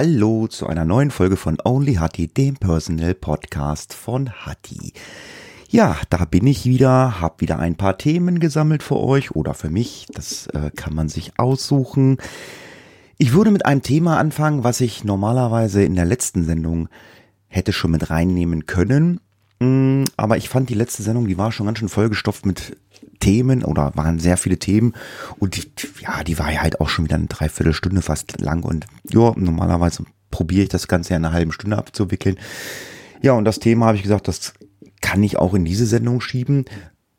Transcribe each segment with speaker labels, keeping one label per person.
Speaker 1: Hallo zu einer neuen Folge von Only Hattie, dem Personal Podcast von Hattie. Ja, da bin ich wieder, habe wieder ein paar Themen gesammelt für euch oder für mich. Das äh, kann man sich aussuchen. Ich würde mit einem Thema anfangen, was ich normalerweise in der letzten Sendung hätte schon mit reinnehmen können. Mm, aber ich fand die letzte Sendung, die war schon ganz schön vollgestopft mit Themen oder waren sehr viele Themen und die, ja, die war ja halt auch schon wieder eine Dreiviertelstunde fast lang und ja, normalerweise probiere ich das Ganze ja in einer halben Stunde abzuwickeln. Ja, und das Thema habe ich gesagt, das kann ich auch in diese Sendung schieben,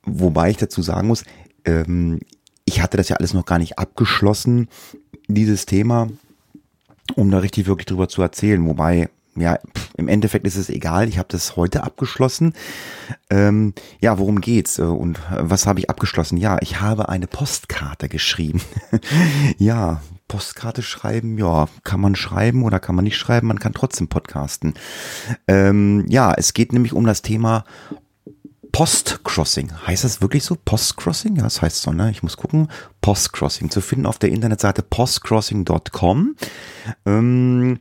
Speaker 1: wobei ich dazu sagen muss, ähm, ich hatte das ja alles noch gar nicht abgeschlossen, dieses Thema, um da richtig wirklich drüber zu erzählen, wobei ja, im Endeffekt ist es egal. Ich habe das heute abgeschlossen. Ähm, ja, worum geht's äh, und äh, was habe ich abgeschlossen? Ja, ich habe eine Postkarte geschrieben. ja, Postkarte schreiben, ja, kann man schreiben oder kann man nicht schreiben, man kann trotzdem podcasten. Ähm, ja, es geht nämlich um das Thema Postcrossing. Heißt das wirklich so? Postcrossing? Ja, das heißt so, ne? Ich muss gucken. Postcrossing. Zu finden auf der Internetseite postcrossing.com. Ähm,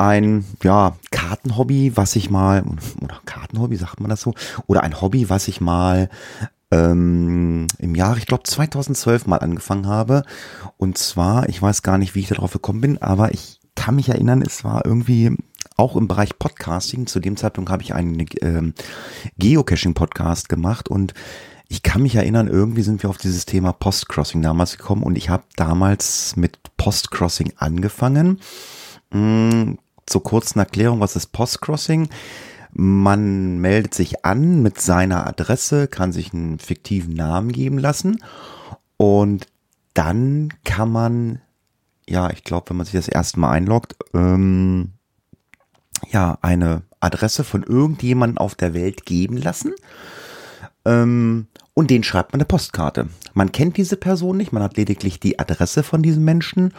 Speaker 1: ein ja, Kartenhobby, was ich mal, oder Kartenhobby, sagt man das so, oder ein Hobby, was ich mal ähm, im Jahr, ich glaube 2012 mal angefangen habe. Und zwar, ich weiß gar nicht, wie ich darauf gekommen bin, aber ich kann mich erinnern, es war irgendwie auch im Bereich Podcasting. Zu dem Zeitpunkt habe ich einen ähm, Geocaching-Podcast gemacht und ich kann mich erinnern, irgendwie sind wir auf dieses Thema Postcrossing damals gekommen und ich habe damals mit Postcrossing angefangen. Zur kurzen Erklärung, was ist Postcrossing? Man meldet sich an mit seiner Adresse, kann sich einen fiktiven Namen geben lassen und dann kann man, ja, ich glaube, wenn man sich das erste Mal einloggt, ähm, ja, eine Adresse von irgendjemandem auf der Welt geben lassen. Ähm, und den schreibt man eine Postkarte. Man kennt diese Person nicht, man hat lediglich die Adresse von diesem Menschen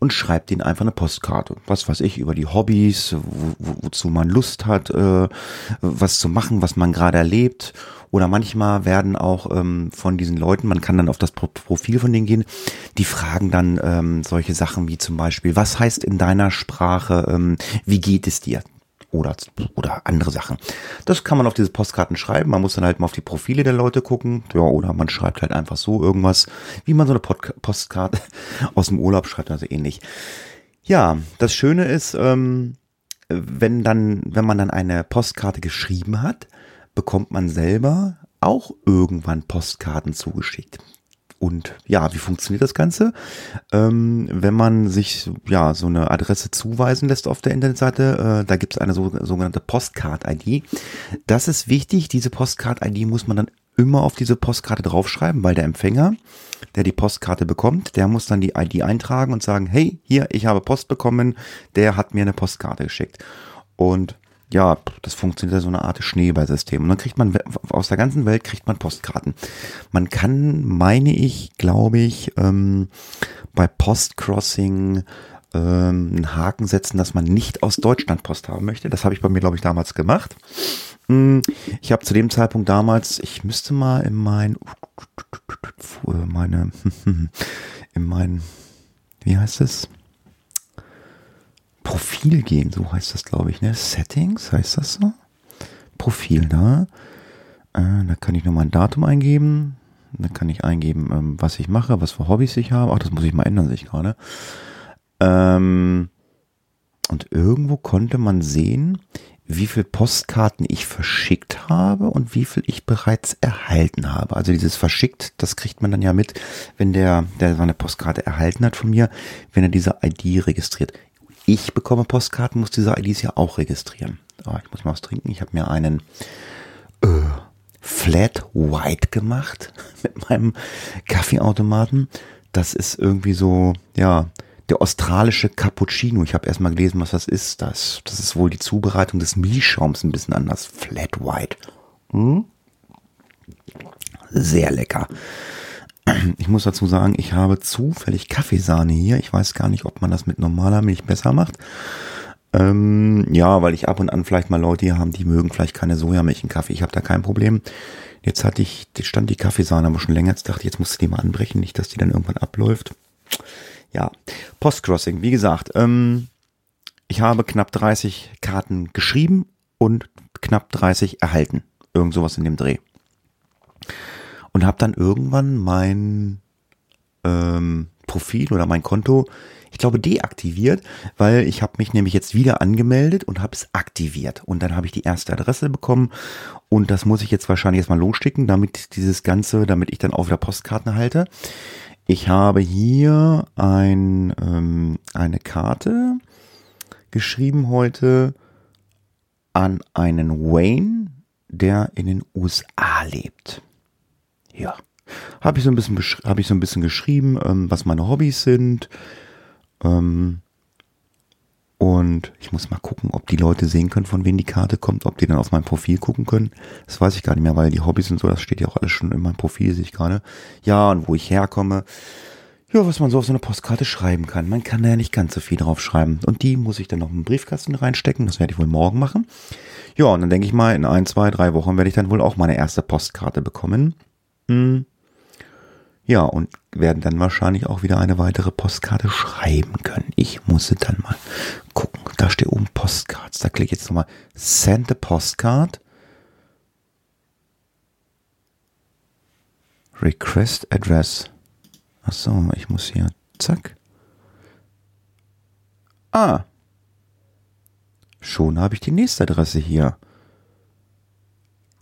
Speaker 1: und schreibt ihnen einfach eine Postkarte. Was weiß ich, über die Hobbys, wo, wo, wozu man Lust hat, äh, was zu machen, was man gerade erlebt. Oder manchmal werden auch ähm, von diesen Leuten, man kann dann auf das Profil von denen gehen, die fragen dann ähm, solche Sachen wie zum Beispiel, was heißt in deiner Sprache, ähm, wie geht es dir? Oder, oder andere Sachen. Das kann man auf diese Postkarten schreiben. Man muss dann halt mal auf die Profile der Leute gucken. Ja, oder man schreibt halt einfach so irgendwas, wie man so eine Pod Postkarte aus dem Urlaub schreibt, also ähnlich. Ja, das Schöne ist, ähm, wenn dann, wenn man dann eine Postkarte geschrieben hat, bekommt man selber auch irgendwann Postkarten zugeschickt. Und ja, wie funktioniert das Ganze? Ähm, wenn man sich ja so eine Adresse zuweisen lässt auf der Internetseite, äh, da gibt es eine so, sogenannte Postcard-ID. Das ist wichtig. Diese Postcard-ID muss man dann immer auf diese Postkarte draufschreiben, weil der Empfänger, der die Postkarte bekommt, der muss dann die ID eintragen und sagen, hey, hier, ich habe Post bekommen, der hat mir eine Postkarte geschickt. Und ja, das funktioniert so eine Art Schneeballsystem. Und dann kriegt man aus der ganzen Welt kriegt man Postkarten. Man kann, meine ich, glaube ich, ähm, bei Postcrossing ähm, einen Haken setzen, dass man nicht aus Deutschland Post haben möchte. Das habe ich bei mir, glaube ich, damals gemacht. Hm, ich habe zu dem Zeitpunkt damals, ich müsste mal in mein, meine, in mein, wie heißt es? Profil gehen, so heißt das, glaube ich, ne? Settings, heißt das so? Profil, da. Äh, da kann ich nochmal ein Datum eingeben. Da kann ich eingeben, ähm, was ich mache, was für Hobbys ich habe. Ach, das muss ich mal ändern, sehe ich gerade. Ähm, und irgendwo konnte man sehen, wie viel Postkarten ich verschickt habe und wie viel ich bereits erhalten habe. Also dieses verschickt, das kriegt man dann ja mit, wenn der, der seine Postkarte erhalten hat von mir, wenn er diese ID registriert ich bekomme Postkarten, muss diese IDs ja auch registrieren. Oh, ich muss mal was trinken. Ich habe mir einen äh, Flat White gemacht mit meinem Kaffeeautomaten. Das ist irgendwie so, ja, der australische Cappuccino. Ich habe erstmal gelesen, was das ist. Das, das ist wohl die Zubereitung des Milchschaums ein bisschen anders. Flat White. Hm? Sehr lecker. Ich muss dazu sagen, ich habe zufällig Kaffeesahne hier. Ich weiß gar nicht, ob man das mit normaler Milch besser macht. Ähm, ja, weil ich ab und an vielleicht mal Leute hier haben, die mögen vielleicht keine Sojamilch in Kaffee. Ich habe da kein Problem. Jetzt hatte ich, jetzt stand die Kaffeesahne aber schon länger. Jetzt dachte ich, jetzt musst du die mal anbrechen, nicht, dass die dann irgendwann abläuft. Ja, Postcrossing, wie gesagt, ähm, ich habe knapp 30 Karten geschrieben und knapp 30 erhalten. Irgend sowas in dem Dreh. Und habe dann irgendwann mein ähm, Profil oder mein Konto, ich glaube, deaktiviert, weil ich habe mich nämlich jetzt wieder angemeldet und habe es aktiviert. Und dann habe ich die erste Adresse bekommen und das muss ich jetzt wahrscheinlich erstmal losschicken, damit dieses Ganze, damit ich dann auch wieder Postkarten erhalte. Ich habe hier ein, ähm, eine Karte geschrieben heute an einen Wayne, der in den USA lebt. Ja habe ich so ein bisschen habe ich so ein bisschen geschrieben, ähm, was meine Hobbys sind. Ähm, und ich muss mal gucken, ob die Leute sehen können, von wem die Karte kommt, ob die dann auf mein Profil gucken können. Das weiß ich gar nicht mehr, weil die Hobbys und so, das steht ja auch alles schon in meinem Profil, sehe ich gerade. Ja, und wo ich herkomme. Ja, was man so auf so eine Postkarte schreiben kann. Man kann da ja nicht ganz so viel drauf schreiben. Und die muss ich dann noch in den Briefkasten reinstecken. Das werde ich wohl morgen machen. Ja, und dann denke ich mal, in ein, zwei, drei Wochen werde ich dann wohl auch meine erste Postkarte bekommen. Hm. Ja, und werden dann wahrscheinlich auch wieder eine weitere Postkarte schreiben können. Ich muss dann mal gucken. Da steht oben Postcards. Da klicke ich jetzt nochmal Send a Postcard. Request Address. Achso, ich muss hier. Zack. Ah. Schon habe ich die nächste Adresse hier.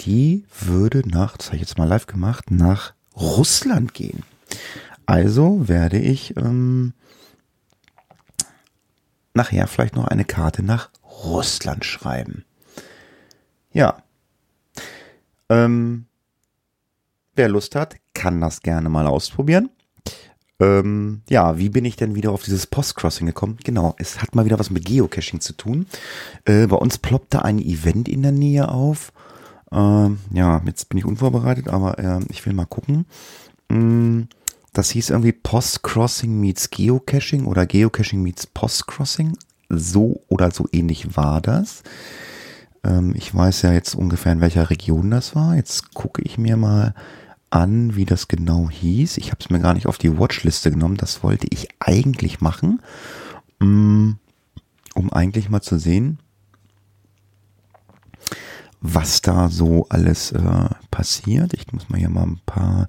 Speaker 1: Die würde nach, das habe ich jetzt mal live gemacht, nach Russland gehen. Also werde ich ähm, nachher vielleicht noch eine Karte nach Russland schreiben. Ja. Ähm, wer Lust hat, kann das gerne mal ausprobieren. Ähm, ja, wie bin ich denn wieder auf dieses Postcrossing gekommen? Genau, es hat mal wieder was mit Geocaching zu tun. Äh, bei uns ploppte ein Event in der Nähe auf ähm, ja, jetzt bin ich unvorbereitet, aber äh, ich will mal gucken. Mm, das hieß irgendwie Post-Crossing meets Geocaching oder Geocaching meets Post-Crossing. So oder so ähnlich war das. Ähm, ich weiß ja jetzt ungefähr, in welcher Region das war. Jetzt gucke ich mir mal an, wie das genau hieß. Ich habe es mir gar nicht auf die Watchliste genommen. Das wollte ich eigentlich machen, mm, um eigentlich mal zu sehen, was da so alles äh, passiert. Ich muss mal hier mal ein paar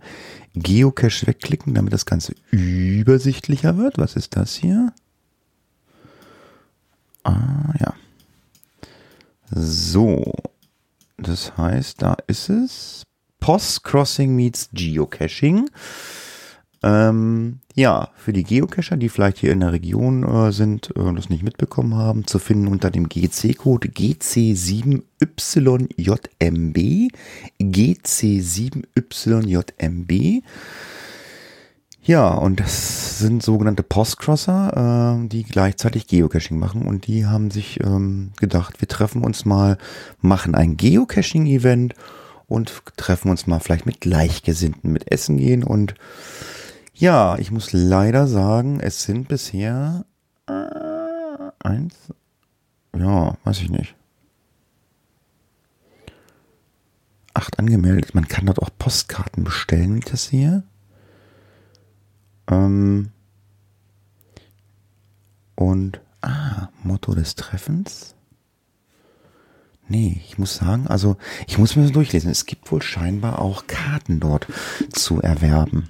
Speaker 1: Geocache wegklicken, damit das Ganze übersichtlicher wird. Was ist das hier? Ah, ja. So. Das heißt, da ist es. Post-Crossing meets Geocaching. Ähm, ja, für die Geocacher, die vielleicht hier in der Region äh, sind und äh, das nicht mitbekommen haben, zu finden unter dem GC-Code GC7YJMB. GC7YJMB. Ja, und das sind sogenannte Postcrosser, äh, die gleichzeitig Geocaching machen und die haben sich ähm, gedacht, wir treffen uns mal, machen ein Geocaching-Event und treffen uns mal vielleicht mit Gleichgesinnten, mit Essen gehen und ja, ich muss leider sagen, es sind bisher äh, eins, ja, weiß ich nicht. Acht angemeldet. Man kann dort auch Postkarten bestellen, das sehe. Ähm, und, ah, Motto des Treffens. Nee, ich muss sagen, also ich muss mir das durchlesen. Es gibt wohl scheinbar auch Karten dort zu erwerben.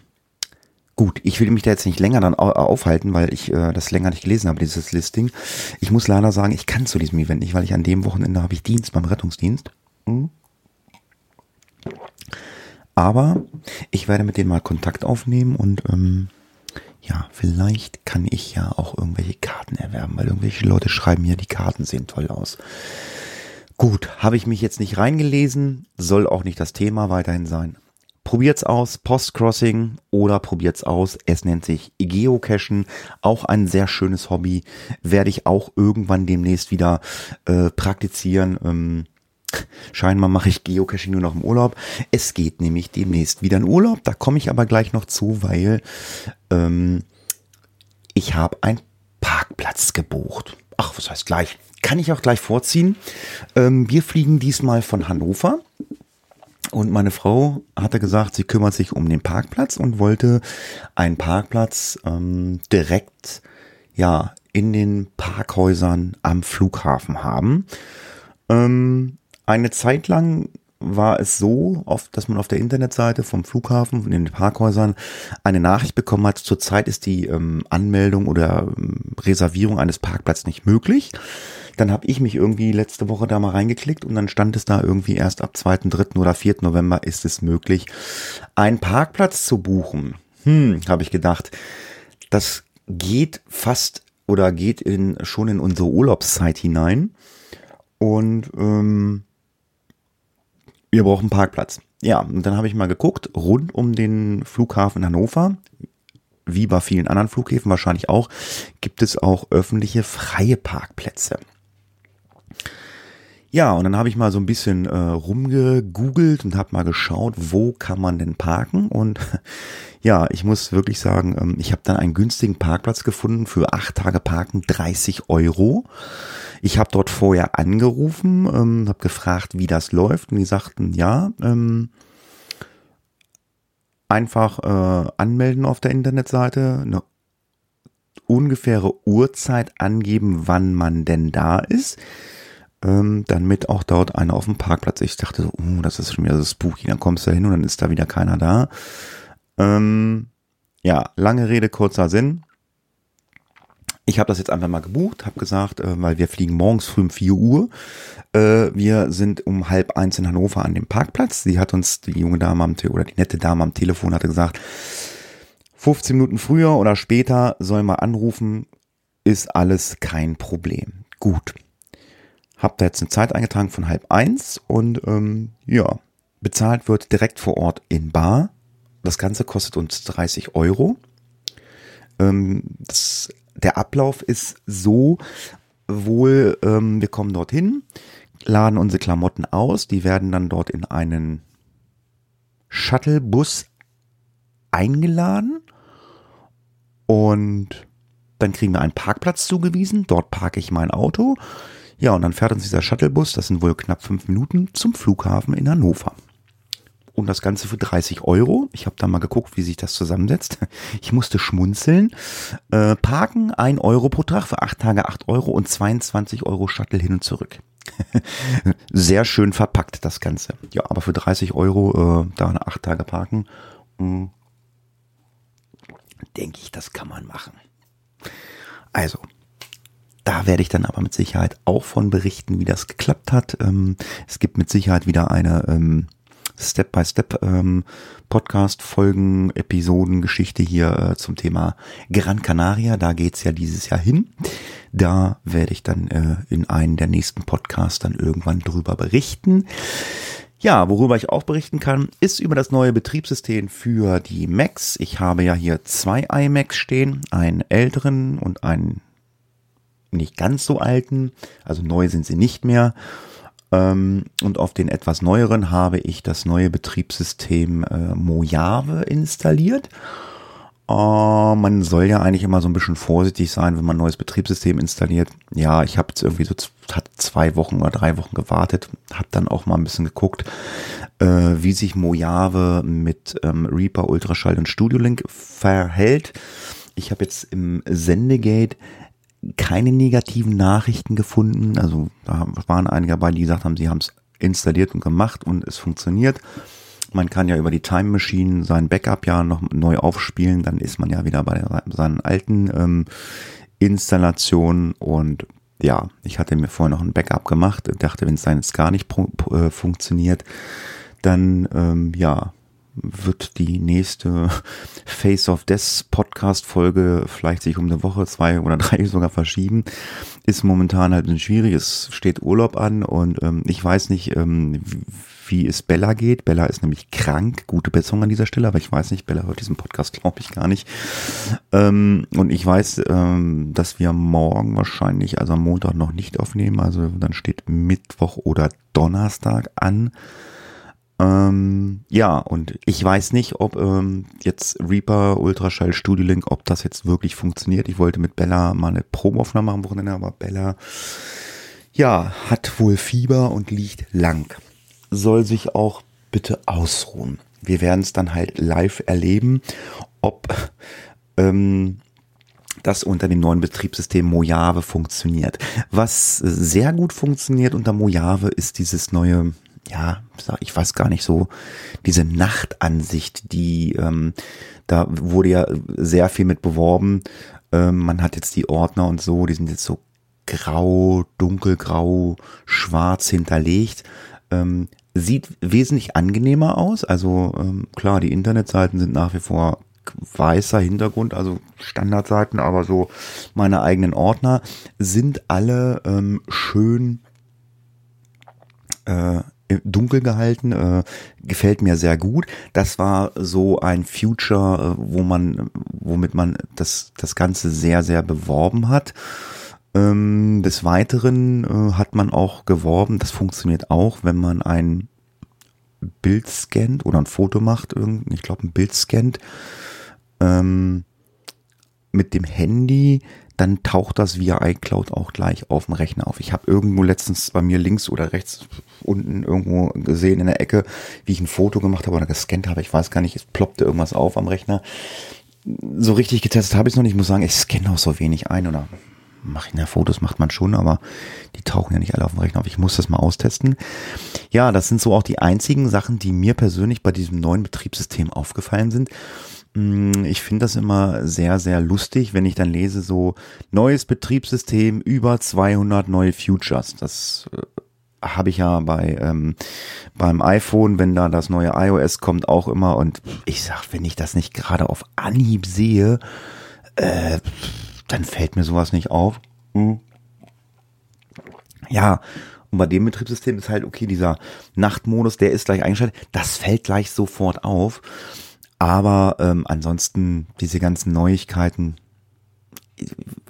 Speaker 1: Gut, ich will mich da jetzt nicht länger dann aufhalten, weil ich äh, das länger nicht gelesen habe, dieses Listing. Ich muss leider sagen, ich kann zu diesem Event nicht, weil ich an dem Wochenende habe ich Dienst beim Rettungsdienst. Mhm. Aber ich werde mit denen mal Kontakt aufnehmen und ähm, ja, vielleicht kann ich ja auch irgendwelche Karten erwerben, weil irgendwelche Leute schreiben ja, die Karten sehen toll aus. Gut, habe ich mich jetzt nicht reingelesen, soll auch nicht das Thema weiterhin sein. Probiert's aus, Postcrossing oder probiert's aus. Es nennt sich Geocachen, auch ein sehr schönes Hobby. Werde ich auch irgendwann demnächst wieder äh, praktizieren. Ähm, scheinbar mache ich Geocaching nur noch im Urlaub. Es geht nämlich demnächst wieder in Urlaub. Da komme ich aber gleich noch zu, weil ähm, ich habe einen Parkplatz gebucht. Ach, was heißt gleich? Kann ich auch gleich vorziehen. Ähm, wir fliegen diesmal von Hannover und meine Frau hatte gesagt, sie kümmert sich um den Parkplatz und wollte einen Parkplatz ähm, direkt ja in den Parkhäusern am Flughafen haben. Ähm, eine Zeit lang war es so, oft, dass man auf der Internetseite vom Flughafen, von den Parkhäusern, eine Nachricht bekommen hat, zurzeit ist die ähm, Anmeldung oder ähm, Reservierung eines Parkplatzes nicht möglich. Dann habe ich mich irgendwie letzte Woche da mal reingeklickt und dann stand es da irgendwie erst ab 2., 3. oder 4. November ist es möglich, einen Parkplatz zu buchen. Hm, habe ich gedacht. Das geht fast oder geht in, schon in unsere Urlaubszeit hinein. Und ähm, wir brauchen Parkplatz. Ja, und dann habe ich mal geguckt, rund um den Flughafen Hannover, wie bei vielen anderen Flughäfen wahrscheinlich auch, gibt es auch öffentliche freie Parkplätze. Ja, und dann habe ich mal so ein bisschen äh, rumgegoogelt und habe mal geschaut, wo kann man denn parken. Und ja, ich muss wirklich sagen, ähm, ich habe dann einen günstigen Parkplatz gefunden für acht Tage Parken, 30 Euro. Ich habe dort vorher angerufen, ähm, habe gefragt, wie das läuft und die sagten, ja, ähm, einfach äh, anmelden auf der Internetseite, eine ungefähre Uhrzeit angeben, wann man denn da ist, ähm, dann mit auch dort einer auf dem Parkplatz. Ich dachte so, uh, das ist schon wieder so spooky, dann kommst du da hin und dann ist da wieder keiner da. Ähm, ja, lange Rede, kurzer Sinn. Ich habe das jetzt einfach mal gebucht, habe gesagt, äh, weil wir fliegen morgens früh um 4 Uhr. Äh, wir sind um halb eins in Hannover an dem Parkplatz. Sie hat uns, die junge Dame am oder die nette Dame am Telefon hatte gesagt, 15 Minuten früher oder später sollen wir anrufen, ist alles kein Problem. Gut. Hab da jetzt eine Zeit eingetragen von halb eins und ähm, ja, bezahlt wird direkt vor Ort in Bar. Das Ganze kostet uns 30 Euro. Ähm, das der Ablauf ist so, wohl, ähm, wir kommen dorthin, laden unsere Klamotten aus, die werden dann dort in einen Shuttlebus eingeladen und dann kriegen wir einen Parkplatz zugewiesen, dort parke ich mein Auto. Ja, und dann fährt uns dieser Shuttlebus, das sind wohl knapp fünf Minuten, zum Flughafen in Hannover und das Ganze für 30 Euro. Ich habe da mal geguckt, wie sich das zusammensetzt. Ich musste schmunzeln. Äh, parken, 1 Euro pro Tag für 8 Tage 8 Euro und 22 Euro Shuttle hin und zurück. Sehr schön verpackt das Ganze. Ja, aber für 30 Euro äh, da eine 8 Tage parken, hm, denke ich, das kann man machen. Also, da werde ich dann aber mit Sicherheit auch von berichten, wie das geklappt hat. Ähm, es gibt mit Sicherheit wieder eine ähm, Step-by-Step ähm, hier äh, zum Thema Gran Canaria. Da geht's ja dieses Jahr hin. Da werde ich dann äh, in einem der nächsten Podcasts dann irgendwann drüber berichten. Ja, worüber ich auch berichten kann, ist über das neue Betriebssystem für die Macs. Ich habe ja hier zwei iMacs stehen, einen älteren und einen nicht ganz so alten. Also neu sind sie nicht mehr. Ähm, und auf den etwas neueren habe ich das neue Betriebssystem äh, Mojave installiert. Uh, man soll ja eigentlich immer so ein bisschen vorsichtig sein, wenn man ein neues Betriebssystem installiert. Ja, ich habe jetzt irgendwie so zwei Wochen oder drei Wochen gewartet, habe dann auch mal ein bisschen geguckt, äh, wie sich Mojave mit ähm, Reaper, Ultraschall und Studio Link verhält. Ich habe jetzt im Sendegate keine negativen Nachrichten gefunden. Also da waren einige dabei, die gesagt haben, sie haben es installiert und gemacht und es funktioniert. Man kann ja über die Time Machine sein Backup ja noch neu aufspielen, dann ist man ja wieder bei seinen alten ähm, Installationen und ja, ich hatte mir vorher noch ein Backup gemacht und dachte, wenn es dann jetzt gar nicht äh, funktioniert, dann ähm, ja, wird die nächste Face of Death Podcast Folge vielleicht sich um eine Woche, zwei oder drei sogar verschieben. Ist momentan halt schwierig. Es steht Urlaub an und ähm, ich weiß nicht, ähm, wie es Bella geht. Bella ist nämlich krank. Gute Besserung an dieser Stelle, aber ich weiß nicht, Bella hört diesen Podcast, glaube ich, gar nicht. Ähm, und ich weiß, ähm, dass wir morgen wahrscheinlich, also am Montag noch nicht aufnehmen. Also dann steht Mittwoch oder Donnerstag an. Ähm, ja, und ich weiß nicht, ob ähm, jetzt Reaper Ultraschall Studio Link, ob das jetzt wirklich funktioniert. Ich wollte mit Bella mal eine Probeaufnahme machen, Wochenende, aber Bella, ja, hat wohl Fieber und liegt lang. Soll sich auch bitte ausruhen. Wir werden es dann halt live erleben, ob ähm, das unter dem neuen Betriebssystem Mojave funktioniert. Was sehr gut funktioniert unter Mojave ist dieses neue, ja, ich weiß gar nicht so, diese Nachtansicht, die, ähm, da wurde ja sehr viel mit beworben. Ähm, man hat jetzt die Ordner und so, die sind jetzt so grau, dunkelgrau, schwarz hinterlegt. Ähm, sieht wesentlich angenehmer aus. Also ähm, klar, die Internetseiten sind nach wie vor weißer Hintergrund, also Standardseiten, aber so meine eigenen Ordner sind alle ähm, schön äh, dunkel gehalten, äh, gefällt mir sehr gut. Das war so ein Future, äh, wo man, womit man das, das Ganze sehr, sehr beworben hat. Ähm, des Weiteren äh, hat man auch geworben, das funktioniert auch, wenn man ein Bild scannt oder ein Foto macht, ich glaube ein Bild scannt, ähm, mit dem Handy, dann taucht das via iCloud auch gleich auf dem Rechner auf. Ich habe irgendwo letztens bei mir links oder rechts unten irgendwo gesehen in der Ecke, wie ich ein Foto gemacht habe oder gescannt habe. Ich weiß gar nicht, es ploppte irgendwas auf am Rechner. So richtig getestet habe ich es noch nicht. Ich muss sagen, ich scanne auch so wenig ein oder mache ich, na, Fotos macht man schon, aber die tauchen ja nicht alle auf dem Rechner auf. Ich muss das mal austesten. Ja, das sind so auch die einzigen Sachen, die mir persönlich bei diesem neuen Betriebssystem aufgefallen sind. Mm, ich finde das immer sehr, sehr lustig, wenn ich dann lese, so neues Betriebssystem, über 200 neue Futures. Das äh, habe ich ja bei ähm, beim iPhone, wenn da das neue iOS kommt, auch immer. Und ich sag, wenn ich das nicht gerade auf Anhieb sehe, äh, dann fällt mir sowas nicht auf. Hm. Ja, und bei dem Betriebssystem ist halt, okay, dieser Nachtmodus, der ist gleich eingeschaltet, das fällt gleich sofort auf. Aber ähm, ansonsten diese ganzen Neuigkeiten,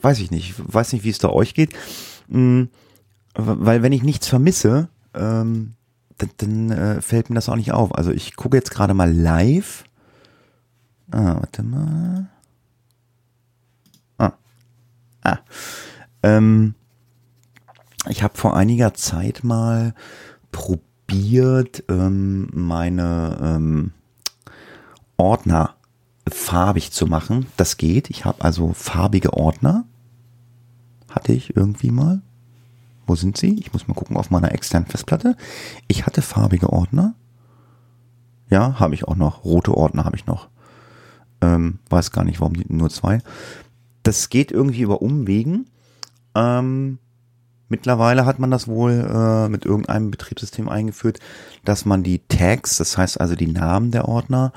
Speaker 1: weiß ich nicht, weiß nicht, wie es da euch geht. Mhm, weil wenn ich nichts vermisse, ähm, dann, dann äh, fällt mir das auch nicht auf. Also ich gucke jetzt gerade mal live. Ah, warte mal. Ah. Ah. Ähm, ich habe vor einiger Zeit mal probiert, ähm, meine ähm, Ordner farbig zu machen. Das geht. Ich habe also farbige Ordner. Hatte ich irgendwie mal. Wo sind sie? Ich muss mal gucken auf meiner externen Festplatte. Ich hatte farbige Ordner. Ja, habe ich auch noch. Rote Ordner habe ich noch. Ähm, weiß gar nicht, warum nur zwei. Das geht irgendwie über Umwegen. Ähm, mittlerweile hat man das wohl äh, mit irgendeinem Betriebssystem eingeführt, dass man die Tags, das heißt also die Namen der Ordner,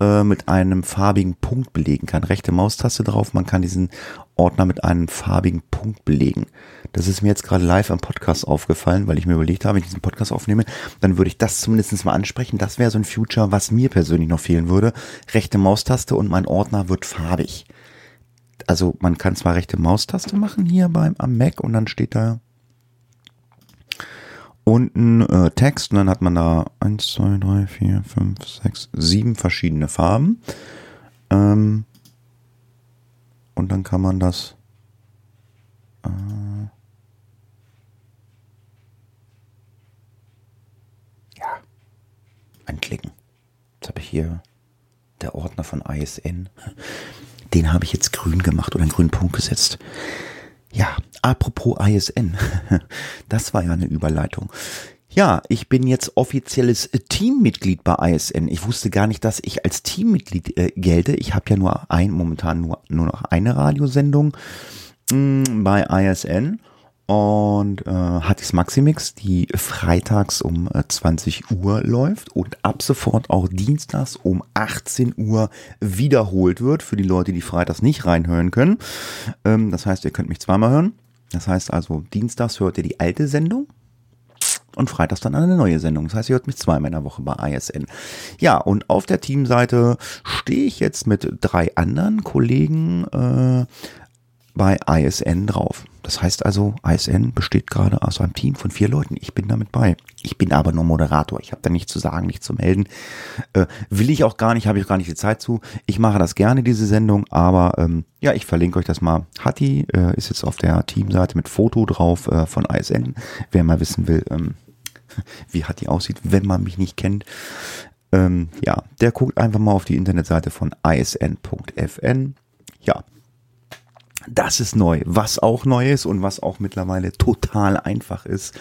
Speaker 1: äh, mit einem farbigen Punkt belegen kann. Rechte Maustaste drauf, man kann diesen Ordner mit einem farbigen Punkt belegen. Das ist mir jetzt gerade live am Podcast aufgefallen, weil ich mir überlegt habe, wenn ich diesen Podcast aufnehme, dann würde ich das zumindest mal ansprechen. Das wäre so ein Future, was mir persönlich noch fehlen würde. Rechte Maustaste und mein Ordner wird farbig. Also man kann zwar rechte Maustaste machen hier beim am Mac und dann steht da unten äh, Text und dann hat man da eins, zwei, drei, vier, fünf, sechs, sieben verschiedene Farben. Ähm, und dann kann man das äh, ja anklicken. Jetzt habe ich hier der Ordner von ISN. Den habe ich jetzt grün gemacht oder einen grünen Punkt gesetzt. Ja, apropos ISN. Das war ja eine Überleitung. Ja, ich bin jetzt offizielles Teammitglied bei ISN. Ich wusste gar nicht, dass ich als Teammitglied äh, gelte. Ich habe ja nur ein, momentan nur, nur noch eine Radiosendung mh, mm, bei ISN und äh, Hattis Maximix, die freitags um äh, 20 Uhr läuft und ab sofort auch dienstags um 18 Uhr wiederholt wird für die Leute, die freitags nicht reinhören können. Ähm, das heißt, ihr könnt mich zweimal hören. Das heißt also, dienstags hört ihr die alte Sendung und freitags dann eine neue Sendung. Das heißt, ihr hört mich zweimal in der Woche bei ISN. Ja, und auf der Teamseite stehe ich jetzt mit drei anderen Kollegen äh, bei ISN drauf. Das heißt also, ISN besteht gerade aus einem Team von vier Leuten. Ich bin damit bei. Ich bin aber nur Moderator. Ich habe da nichts zu sagen, nichts zu melden. Äh, will ich auch gar nicht, habe ich auch gar nicht die Zeit zu. Ich mache das gerne, diese Sendung, aber ähm, ja, ich verlinke euch das mal. Hatti äh, ist jetzt auf der Teamseite mit Foto drauf äh, von ISN. Wer mal wissen will, ähm, wie Hatti aussieht, wenn man mich nicht kennt. Ähm, ja, der guckt einfach mal auf die Internetseite von isn.fn. Ja, Das ist neu. Was auch neu ist und was auch mittlerweile total einfach ist,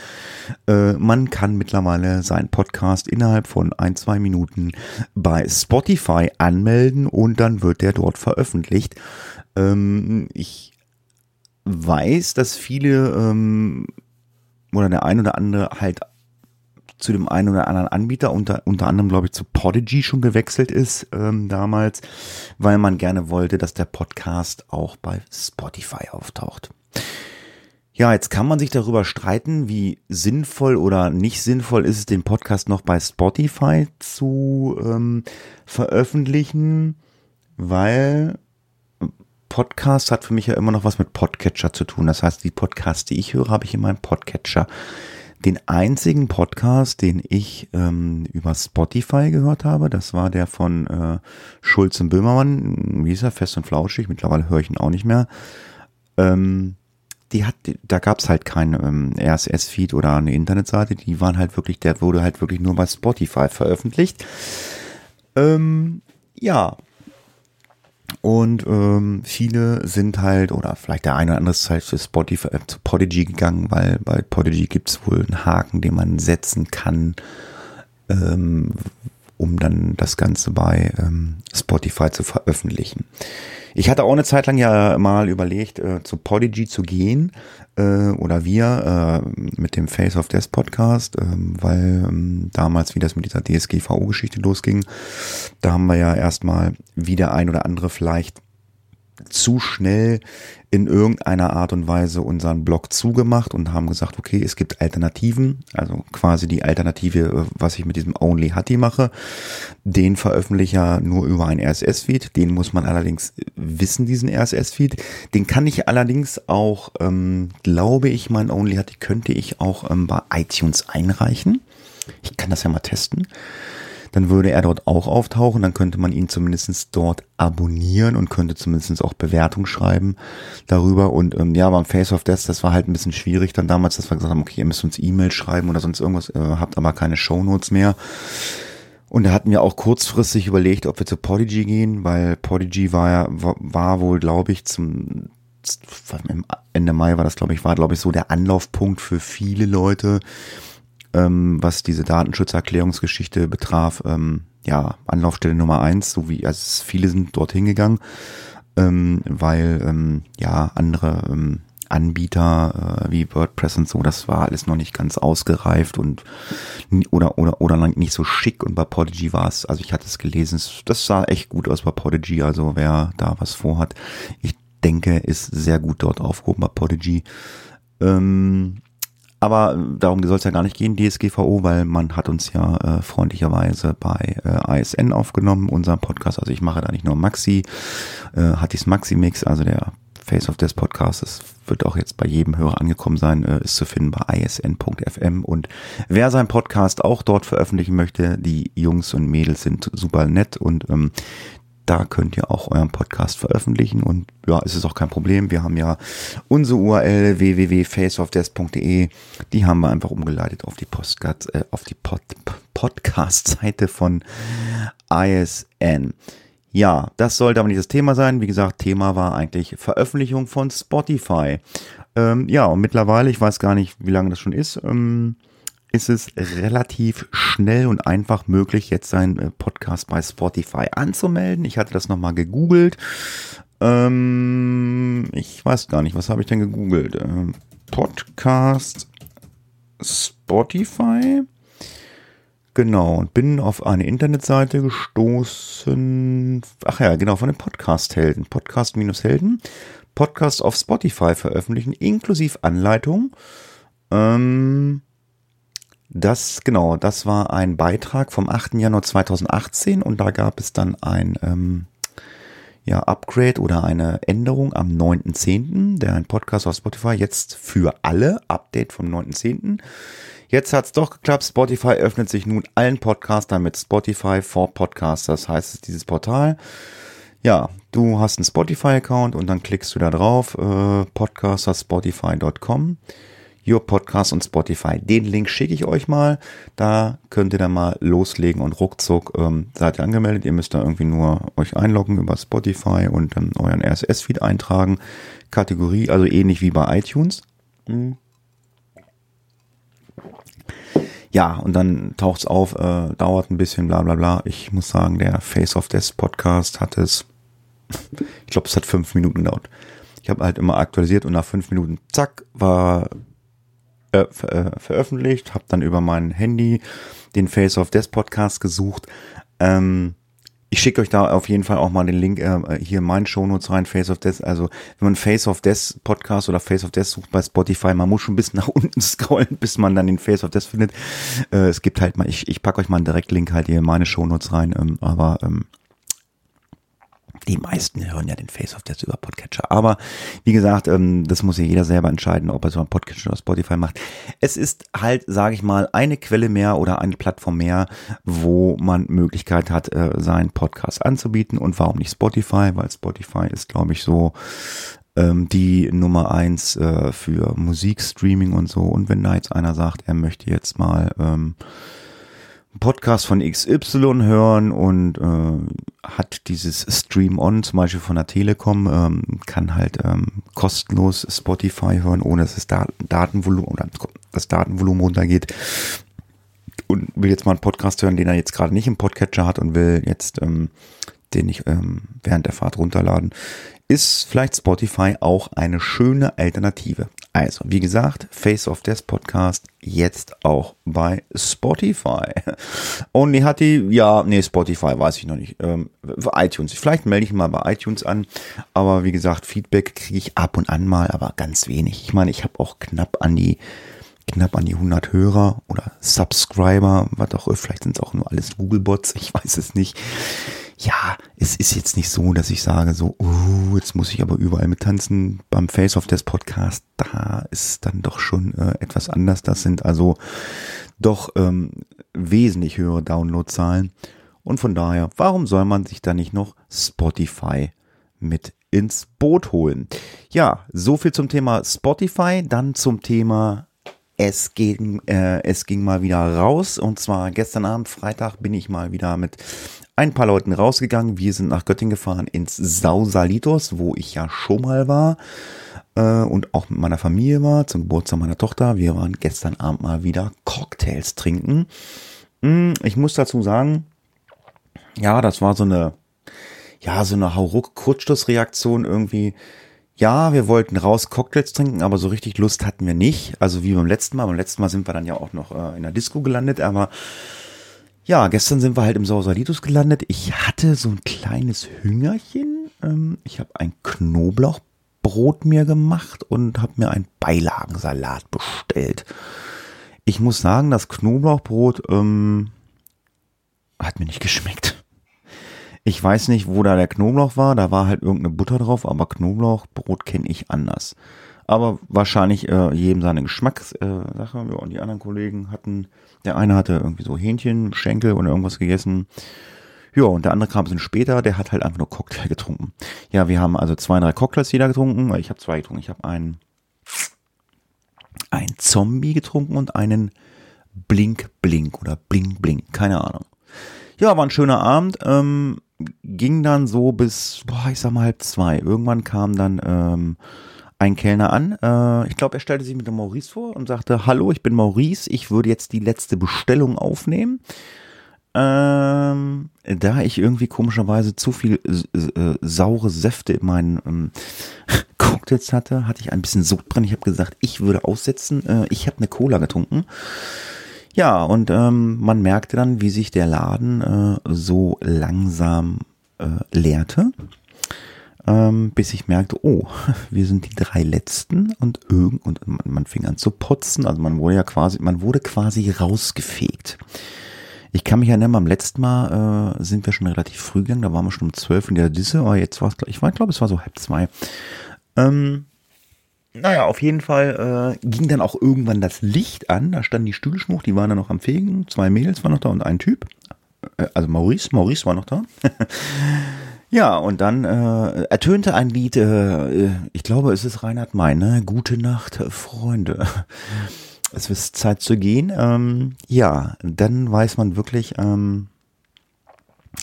Speaker 1: äh, man kann mittlerweile seinen Podcast innerhalb von ein, zwei Minuten bei Spotify anmelden und dann wird der dort veröffentlicht. Ähm, ich weiß, dass viele ähm, oder der ein oder andere halt zu dem einen oder anderen Anbieter, unter, unter anderem glaube ich zu Podigy schon gewechselt ist ähm, damals, weil man gerne wollte, dass der Podcast auch bei Spotify auftaucht. Ja, jetzt kann man sich darüber streiten, wie sinnvoll oder nicht sinnvoll ist es, den Podcast noch bei Spotify zu ähm, veröffentlichen, weil Podcast hat für mich ja immer noch was mit Podcatcher zu tun. Das heißt, die Podcasts, die ich höre, habe ich in meinem Podcatcher. Den einzigen Podcast, den ich ähm, über Spotify gehört habe, das war der von äh, Schulz und Böhmermann, wie ist er, Fest und Flauschig, mittlerweile höre ich ihn auch nicht mehr. Ähm, die hat, da gab's halt kein ähm, RSS-Feed oder eine Internetseite, die waren halt wirklich, der wurde halt wirklich nur bei Spotify veröffentlicht. Ähm, ja, und ähm, viele sind halt, oder vielleicht der eine oder andere ist halt für Spotify, äh, zu Podigy gegangen, weil bei Podigy gibt es wohl einen Haken, den man setzen kann, ähm, um dann das Ganze bei ähm, Spotify zu veröffentlichen. Ich hatte auch eine Zeit lang ja mal überlegt, äh, zu Podigy zu gehen äh, oder wir äh, mit dem Face of Death Podcast, äh, weil ähm, damals, wie das mit dieser DSGVO-Geschichte losging, da haben wir ja erstmal wie der ein oder andere vielleicht zu schnell in irgendeiner Art und Weise unseren Blog zugemacht und haben gesagt, okay, es gibt Alternativen, also quasi die Alternative, was ich mit diesem Only Hattie mache. Den veröffentliche ich nur über ein RSS-Feed, den muss man allerdings wissen, diesen RSS-Feed. Den kann ich allerdings auch, ähm, glaube ich, mein Only Hattie könnte ich auch ähm, bei iTunes einreichen. Ich kann das ja mal testen dann würde er dort auch auftauchen. Dann könnte man ihn zumindest dort abonnieren und könnte zumindest auch Bewertung schreiben darüber. Und ähm, ja, beim Face of Death, das war halt ein bisschen schwierig dann damals, dass wir gesagt haben, okay, ihr müsst uns E-Mail schreiben oder sonst irgendwas, äh, habt aber keine Shownotes mehr. Und da hatten wir auch kurzfristig überlegt, ob wir zu Podigy gehen, weil Podigy war ja, war, wohl, glaube ich, zum Ende Mai war das, glaube ich, war, glaube ich, so der Anlaufpunkt für viele Leute, ähm, was diese Datenschutzerklärungsgeschichte betraf, ähm, ja, Anlaufstelle Nummer eins, so wie, also viele sind dorthin gegangen, ähm, weil, ähm, ja, andere, ähm, Anbieter äh, wie WordPress und so, das war alles noch nicht ganz ausgereift und oder oder oder nicht so schick und bei Podigy war es, also ich hatte es gelesen, das sah echt gut aus bei Podigy, also wer da was vorhat, ich denke, ist sehr gut dort aufgehoben bei Podigy. Ähm, aber darum soll es ja gar nicht gehen, DSGVO, weil man hat uns ja äh, freundlicherweise bei äh, ISN aufgenommen, unserem Podcast. Also ich mache da nicht nur Maxi, äh, hat dies Maxi-Mix, also der Face of Death Podcast, das wird auch jetzt bei jedem Hörer angekommen sein, äh, ist zu finden bei isn.fm. Und wer seinen Podcast auch dort veröffentlichen möchte, die Jungs und Mädels sind super nett und ähm, da könnt ihr auch euren Podcast veröffentlichen und ja, es ist auch kein Problem. Wir haben ja unsere URL www.faceofdesk.de. Die haben wir einfach umgeleitet auf die Postcard, äh, auf die Pod, Podcast-Seite von ISN. Ja, das sollte aber nicht das Thema sein. Wie gesagt, Thema war eigentlich Veröffentlichung von Spotify. Ähm, ja, und mittlerweile, ich weiß gar nicht, wie lange das schon ist, ähm, ist es relativ schnell und einfach möglich, jetzt seinen äh, Podcast bei Spotify anzumelden. Ich hatte das nochmal gegoogelt. Ähm, ich weiß gar nicht, was habe ich denn gegoogelt? Ähm, Podcast Spotify. Genau, und bin auf eine Internetseite gestoßen. Ach ja, genau, von den Podcast-Helden. Podcast-Helden. Podcast auf Spotify veröffentlichen, inklusive Anleitung. Ähm, das, genau, das war ein Beitrag vom 8. Januar 2018 und da gab es dann ein ähm, ja, Upgrade oder eine Änderung am 9.10., der ein Podcast auf Spotify, jetzt für alle, Update vom 9.10. Jetzt hat's doch geklappt, Spotify öffnet sich nun allen Podcastern mit Spotify for Podcasters, heißt es dieses Portal. Ja, du hast einen Spotify-Account und dann klickst du da drauf, äh, podcasterspotify.com. Your Podcast und Spotify. Den Link schicke ich euch mal. Da könnt ihr dann mal loslegen und ruckzuck ähm, seid ihr angemeldet. Ihr müsst da irgendwie nur euch einloggen über Spotify und dann euren RSS-Feed eintragen. Kategorie, also ähnlich wie bei iTunes. Mhm. Ja, und dann taucht's auf, äh, dauert ein bisschen, bla bla bla. Ich muss sagen, der Face of Death Podcast hat es, ich glaube, es hat fünf Minuten gedauert. Ich habe halt immer aktualisiert und nach fünf Minuten, zack, war äh, äh, veröffentlicht, habe dann über mein Handy den Face of Death Podcast gesucht. Ähm, ich schicke euch da auf jeden Fall auch mal den Link äh, hier in meinen Shownotes rein, Face of Death. Also wenn man Face of Death Podcast oder Face of Death sucht bei Spotify, man muss schon ein bisschen nach unten scrollen, bis man dann den Face of Death findet. Äh, es gibt halt mal, ich, ich packe euch mal einen Direktlink halt hier in meine Shownotes rein, ähm, aber ähm, die meisten hören ja den Face of Death über Podcatcher. Aber wie gesagt, ähm, das muss ja jeder selber entscheiden, ob er so einen Podcatcher oder Spotify macht. Es ist halt, sage ich mal, eine Quelle mehr oder eine Plattform mehr, wo man Möglichkeit hat, äh, seinen Podcast anzubieten. Und warum nicht Spotify? Weil Spotify ist, glaube ich, so ähm, die Nummer eins äh, für Musikstreaming und so. Und wenn da jetzt einer sagt, er möchte jetzt mal ähm, Podcast von XY hören und äh, hat dieses Stream On zum Beispiel von der Telekom, ähm, kann halt ähm, kostenlos Spotify hören, ohne dass das Datenvolumen oder das Datenvolumen runtergeht. Und will jetzt mal einen Podcast hören, den er jetzt gerade nicht im Podcatcher hat und will jetzt ähm, den ich ähm, während der Fahrt runterladen ist vielleicht Spotify auch eine schöne Alternative. Also, wie gesagt, Face of Death Podcast jetzt auch bei Spotify. Und die hat die, ja, nee, Spotify weiß ich noch nicht. Ähm, iTunes. Vielleicht melde ich mal bei iTunes an. Aber wie gesagt, Feedback kriege ich ab und an mal, aber ganz wenig. Ich meine, ich habe auch knapp an die knapp an die 100 Hörer oder Subscriber, was auch, vielleicht sind es auch nur alles Google-Bots, ich weiß es nicht ja, es ist jetzt nicht so, dass ich sage so, uh, jetzt muss ich aber überall mittanzen. Beim Face of Death Podcast, da ist dann doch schon äh, etwas anders. Das sind also doch ähm, wesentlich höhere Downloadzahlen. Und von daher, warum soll man sich da nicht noch Spotify mit ins Boot holen? Ja, so viel zum Thema Spotify. Dann zum Thema es ging, äh, es ging mal wieder raus und zwar gestern Abend, Freitag, bin ich mal wieder mit ein paar Leuten rausgegangen. Wir sind nach Göttingen gefahren ins Sausalitos, wo ich ja schon mal war äh, und auch mit meiner Familie war zum Geburtstag meiner Tochter. Wir waren gestern Abend mal wieder Cocktails trinken. Hm, ich muss dazu sagen, ja, das war so eine, ja, so eine Hauruck-Kurzschlussreaktion irgendwie. Ja, wir wollten raus Cocktails trinken, aber so richtig Lust hatten wir nicht. Also wie beim letzten Mal. Beim letzten Mal sind wir dann ja auch noch äh, in der Disco gelandet, aber ja, gestern sind wir halt im Sausalitos gelandet. Ich hatte so ein kleines Hüngerchen. Ähm, ich habe ein Knoblauchbrot mir gemacht und habe mir ein Beilagensalat bestellt. Ich muss sagen, das Knoblauchbrot ähm, hat mir nicht geschmeckt. Ich weiß nicht, wo da der Knoblauch war. Da war halt irgendeine Butter drauf, aber Knoblauchbrot kenne ich anders. Aber wahrscheinlich äh, jedem seine Geschmackssache. Äh, ja, und die anderen Kollegen hatten der eine hatte irgendwie so Hähnchen, Schenkel oder irgendwas gegessen. Ja, und der andere kam ein bisschen später, der hat halt einfach nur Cocktail getrunken. Ja, wir haben also zwei, drei Cocktails jeder getrunken. Ich habe zwei getrunken. Ich habe einen, einen Zombie getrunken und einen Blink Blink oder Bling Bling, keine Ahnung. Ja, war ein schöner Abend. Ähm, ging dann so bis, boah, ich sag mal halb zwei. Irgendwann kam dann ähm, ein Kellner an. Äh, ich glaube, er stellte sich mit dem Maurice vor und sagte, hallo, ich bin Maurice, ich würde jetzt die letzte Bestellung aufnehmen. Ähm, da ich irgendwie komischerweise zu viel äh, saure Säfte in meinen ähm, Cocktails hatte, hatte ich ein bisschen Sodbrennen. Ich habe gesagt, ich würde aussetzen. Äh, ich habe eine Cola getrunken. Ja, und ähm, man merkte dann, wie sich der Laden äh, so langsam äh, leerte ähm, bis ich merkte, oh, wir sind die drei letzten und irgend und man, fing an zu putzen, also man wurde ja quasi, man wurde quasi rausgefegt. Ich kann mich erinnern, beim letzten Mal äh, sind wir schon relativ früh gegangen, da waren wir schon um zwölf in der Disse, aber jetzt war es, ich glaube, es war so halb zwei. Ähm, naja, auf jeden Fall äh, ging dann auch irgendwann das Licht an, da standen die Stühle schmuch, die waren dann noch am Fegen, zwei Mädels waren noch da und ein Typ, äh, also Maurice, Maurice war noch da. Ja, und dann äh, ertönte ein Lied, äh, ich glaube, es ist Reinhard Mein, ne? Gute Nacht, Freunde. Es ist Zeit zu gehen. Ähm, ja, dann weiß man wirklich, ähm,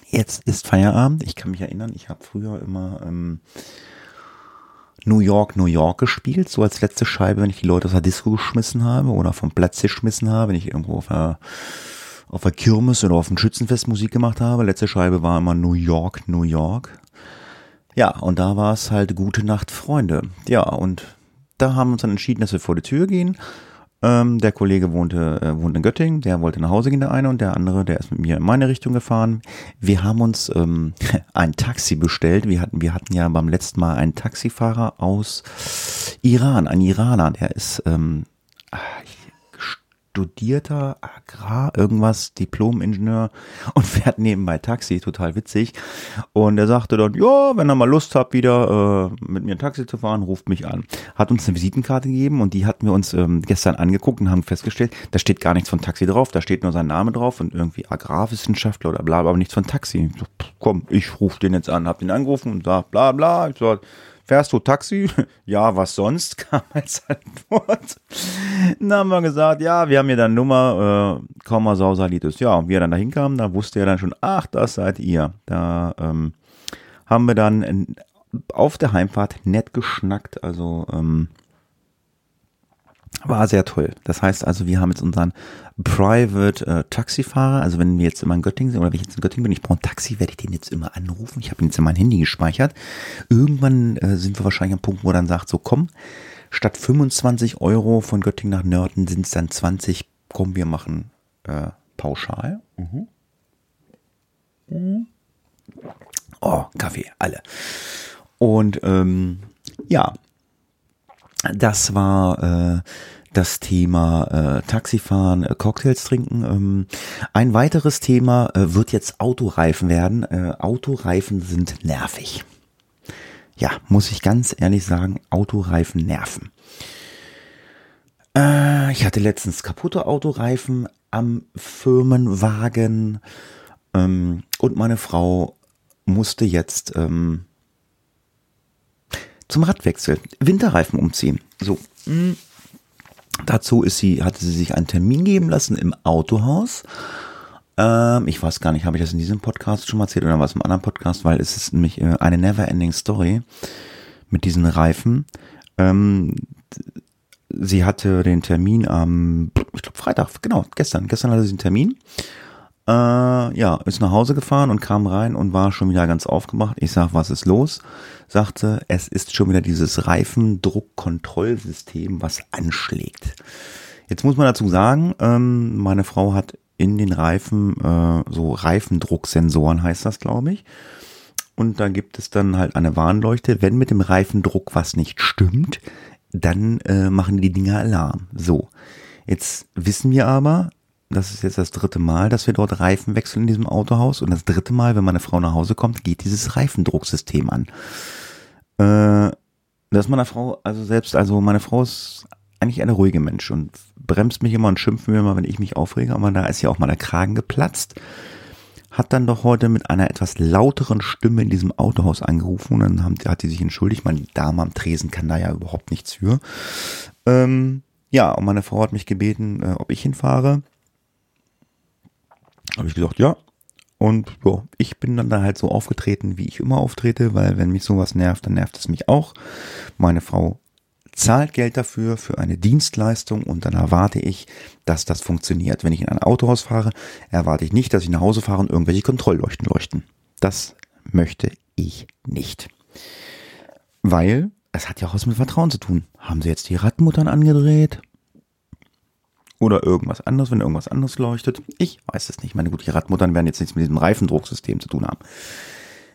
Speaker 1: jetzt ist Feierabend. Ich kann mich erinnern, ich habe früher immer ähm, New York, New York gespielt, so als letzte Scheibe, wenn ich die Leute aus der Disco geschmissen habe oder vom Platz geschmissen habe, wenn ich irgendwo auf der auf der Kirmes oder auf dem Schützenfest Musik gemacht habe. Letzte Scheibe war immer New York, New York. Ja, und da war es halt Gute Nacht, Freunde. Ja, und da haben wir uns dann entschieden, dass wir vor die Tür gehen. Ähm, der Kollege wohnte, äh, wohnt in Göttingen, der wollte nach Hause gehen, der eine, und der andere, der ist mit mir in meine Richtung gefahren. Wir haben uns ähm, ein Taxi bestellt. Wir hatten, wir hatten ja beim letzten Mal einen Taxifahrer aus Iran, ein Iraner, der ist, ähm, ah, ich studierter Agrar, irgendwas, Diplom-Ingenieur und fährt nebenbei Taxi, total witzig. Und er sagte dann, ja, wenn ihr mal Lust habt, wieder äh, mit mir ein Taxi zu fahren, ruft mich an. Hat uns eine Visitenkarte gegeben und die hatten wir uns ähm, gestern angeguckt und haben festgestellt, da steht gar nichts von Taxi drauf, da steht nur sein Name drauf und irgendwie Agrarwissenschaftler oder bla, aber nichts von Taxi. So, komm, ich rufe den jetzt an, hab den angerufen und sag bla bla. Ich sag, fährst du Taxi? ja, was sonst? kam als Antwort. Dann haben wir gesagt, ja, wir haben hier deine Nummer, äh, komm mal Sausalitis. Ja, und wie er dann dahin kam, da wusste er dann schon, ach, das seid ihr. Da ähm, haben wir dann auf der Heimfahrt nett geschnackt, also ähm, war sehr toll. Das heißt also, wir haben jetzt unseren Private äh, Taxifahrer, also wenn wir jetzt immer in Göttingen sind oder wenn ich jetzt in Göttingen bin, ich brauche ein Taxi, werde ich den jetzt immer anrufen. Ich habe ihn jetzt in mein Handy gespeichert. Irgendwann äh, sind wir wahrscheinlich am Punkt, wo er dann sagt, so komm, statt 25 Euro von Göttingen nach Nörden sind es dann 20, komm, wir machen äh, pauschal. Mhm. Mhm. Oh, Kaffee, alle. Und ähm, ja, das war äh, das Thema äh, Taxifahren, äh, Cocktails trinken. Ähm, ein weiteres Thema äh, wird jetzt Autoreifen werden. Äh, Autoreifen sind nervig. Ja, muss ich ganz ehrlich sagen, Autoreifen nerven. Äh, ich hatte letztens kaputte Autoreifen am Firmenwagen ähm, und meine Frau musste jetzt ähm, zum Radwechsel Winterreifen umziehen. So. Mm. Dazu ist sie, hatte sie sich einen Termin geben lassen im Autohaus. Ähm, ich weiß gar nicht, habe ich das in diesem Podcast schon mal erzählt oder was im anderen Podcast, weil es ist nämlich äh, eine never-ending Story mit diesen Reifen. Ähm, sie hatte den Termin am, ich glaube Freitag, genau, gestern, gestern hatte sie einen Termin äh, ja, ist nach Hause gefahren und kam rein und war schon wieder ganz aufgemacht. Ich sag, was ist los? Sagte, es ist schon wieder dieses Reifendruckkontrollsystem, was anschlägt. Jetzt muss man dazu sagen, ähm, meine Frau hat in den Reifen äh, so Reifendrucksensoren heißt das, glaube ich. Und da gibt es dann halt eine Warnleuchte. Wenn mit dem Reifendruck was nicht stimmt, dann äh, machen die Dinger Alarm. So. Jetzt wissen wir aber, das ist jetzt das dritte Mal, dass wir dort Reifen wechseln in diesem Autohaus. Und das dritte Mal, wenn meine Frau nach Hause kommt, geht dieses Reifendrucksystem an. Äh, das ist meiner Frau, also selbst, also meine Frau ist eigentlich eine ruhige Mensch und bremst mich immer und schimpft mir immer, wenn ich mich aufrege. Aber da ist ja auch mal der Kragen geplatzt. Hat dann doch heute mit einer etwas lauteren Stimme in diesem Autohaus angerufen und dann haben, hat sie sich entschuldigt. Meine Dame am Tresen kann da ja überhaupt nichts für. Ähm, ja, und meine Frau hat mich gebeten, äh, ob ich hinfahre. Habe ich gesagt, ja. Und ja, ich bin dann da halt so aufgetreten, wie ich immer auftrete, weil wenn mich sowas nervt, dann nervt es mich auch. Meine Frau zahlt Geld dafür, für eine Dienstleistung und dann erwarte ich, dass das funktioniert. Wenn ich in ein Autohaus fahre, erwarte ich nicht, dass ich nach Hause fahre und irgendwelche Kontrollleuchten leuchten. Das möchte ich nicht. Weil es hat ja auch was mit Vertrauen zu tun. Haben sie jetzt die Radmuttern angedreht? Oder irgendwas anderes, wenn irgendwas anderes leuchtet. Ich weiß es nicht. Meine gut, die Radmuttern werden jetzt nichts mit diesem Reifendrucksystem zu tun haben.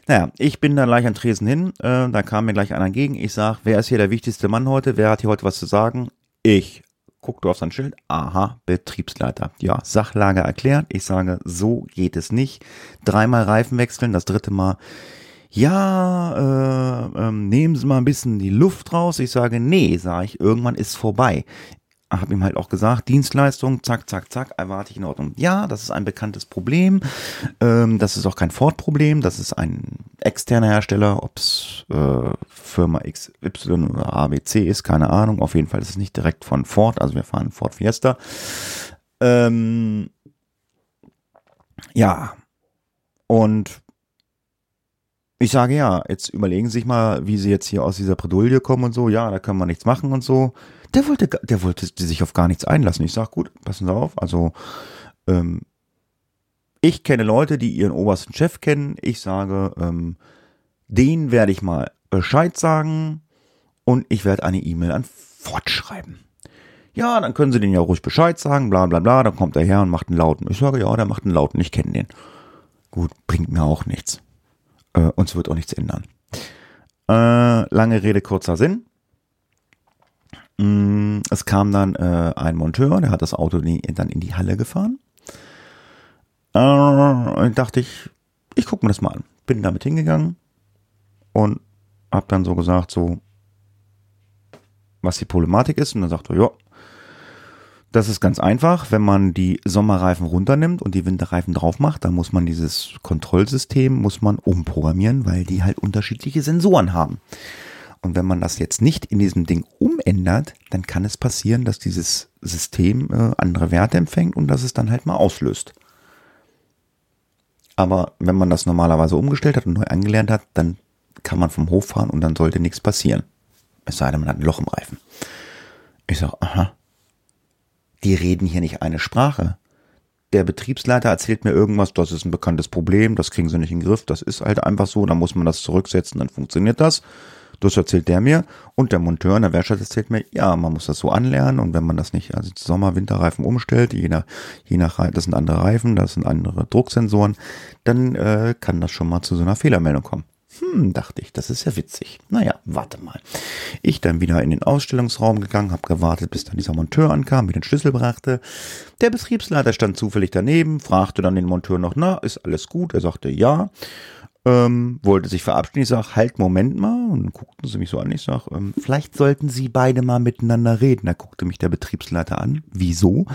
Speaker 1: Naja, ich bin da gleich an Tresen hin. Äh, da kam mir gleich einer entgegen. Ich sag, wer ist hier der wichtigste Mann heute? Wer hat hier heute was zu sagen? Ich. Guck du auf sein Schild. Aha, Betriebsleiter. Ja, Sachlage erklärt. Ich sage, so geht es nicht. Dreimal Reifen wechseln, das dritte Mal. Ja, äh, äh, nehmen Sie mal ein bisschen die Luft raus. Ich sage, nee, sage ich, irgendwann ist vorbei habe ihm halt auch gesagt, Dienstleistung, zack, zack, zack, erwarte ich in Ordnung. Ja, das ist ein bekanntes Problem. Ähm, das ist auch kein Ford-Problem. Das ist ein externer Hersteller, ob es äh, Firma XY oder ABC ist, keine Ahnung. Auf jeden Fall ist es nicht direkt von Ford. Also wir fahren Ford Fiesta. Ähm, ja. Und ich sage ja, jetzt überlegen Sie sich mal, wie Sie jetzt hier aus dieser Bredouille kommen und so. Ja, da können wir nichts machen und so. Der wollte, der wollte sich auf gar nichts einlassen. Ich sag gut, passen Sie auf. Also ähm, ich kenne Leute, die ihren obersten Chef kennen. Ich sage, ähm, den werde ich mal Bescheid sagen und ich werde eine E-Mail an Ford schreiben. Ja, dann können Sie den ja ruhig Bescheid sagen, bla bla bla. Dann kommt er her und macht einen Lauten. Ich sage, ja, der macht einen Lauten, ich kenne den. Gut, bringt mir auch nichts. Äh, uns wird auch nichts ändern. Äh, lange Rede, kurzer Sinn. Mm, es kam dann äh, ein Monteur, der hat das Auto dann in die Halle gefahren. Äh, dachte ich, ich gucke mir das mal an. Bin damit hingegangen und habe dann so gesagt, so, was die Problematik ist. Und dann sagt er, ja, das ist ganz einfach. Wenn man die Sommerreifen runternimmt und die Winterreifen drauf macht, dann muss man dieses Kontrollsystem muss man umprogrammieren, weil die halt unterschiedliche Sensoren haben. Und wenn man das jetzt nicht in diesem Ding umändert, dann kann es passieren, dass dieses System äh, andere Werte empfängt und dass es dann halt mal auslöst. Aber wenn man das normalerweise umgestellt hat und neu angelernt hat, dann kann man vom Hof fahren und dann sollte nichts passieren. Es sei denn, man hat ein Loch im Reifen. Ich sag, aha. Die reden hier nicht eine Sprache. Der Betriebsleiter erzählt mir irgendwas, das ist ein bekanntes Problem, das kriegen sie nicht in den Griff, das ist halt einfach so, da muss man das zurücksetzen, dann funktioniert das. Das erzählt der mir. Und der Monteur in der Werkstatt erzählt mir, ja, man muss das so anlernen. Und wenn man das nicht, also Sommer-, Winterreifen umstellt, je nach, je nach, das sind andere Reifen, das sind andere Drucksensoren, dann äh, kann das schon mal zu so einer Fehlermeldung kommen. Hm, dachte ich, das ist ja witzig. Naja, warte mal. Ich dann wieder in den Ausstellungsraum gegangen, habe gewartet, bis dann dieser Monteur ankam, mir den Schlüssel brachte. Der Betriebsleiter stand zufällig daneben, fragte dann den Monteur noch, na, ist alles gut? Er sagte ja ähm, wollte sich verabschieden. Ich sage, halt, Moment mal. Und dann guckten sie mich so an. Ich sage, ähm, vielleicht sollten Sie beide mal miteinander reden. Da guckte mich der Betriebsleiter an. Wieso?